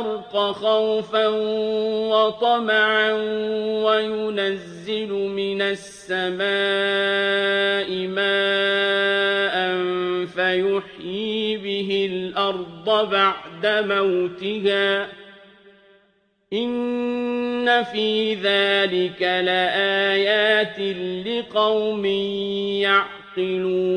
الْبَرْقَ خَوْفًا وَطَمَعًا وَيُنَزِّلُ مِنَ السَّمَاءِ مَاءً فَيُحْيِي بِهِ الْأَرْضَ بَعْدَ مَوْتِهَا ۚ. إِنَّ فِي ذَٰلِكَ لَآيَاتٍ لِّقَوْمٍ يَعْقِلُونَ.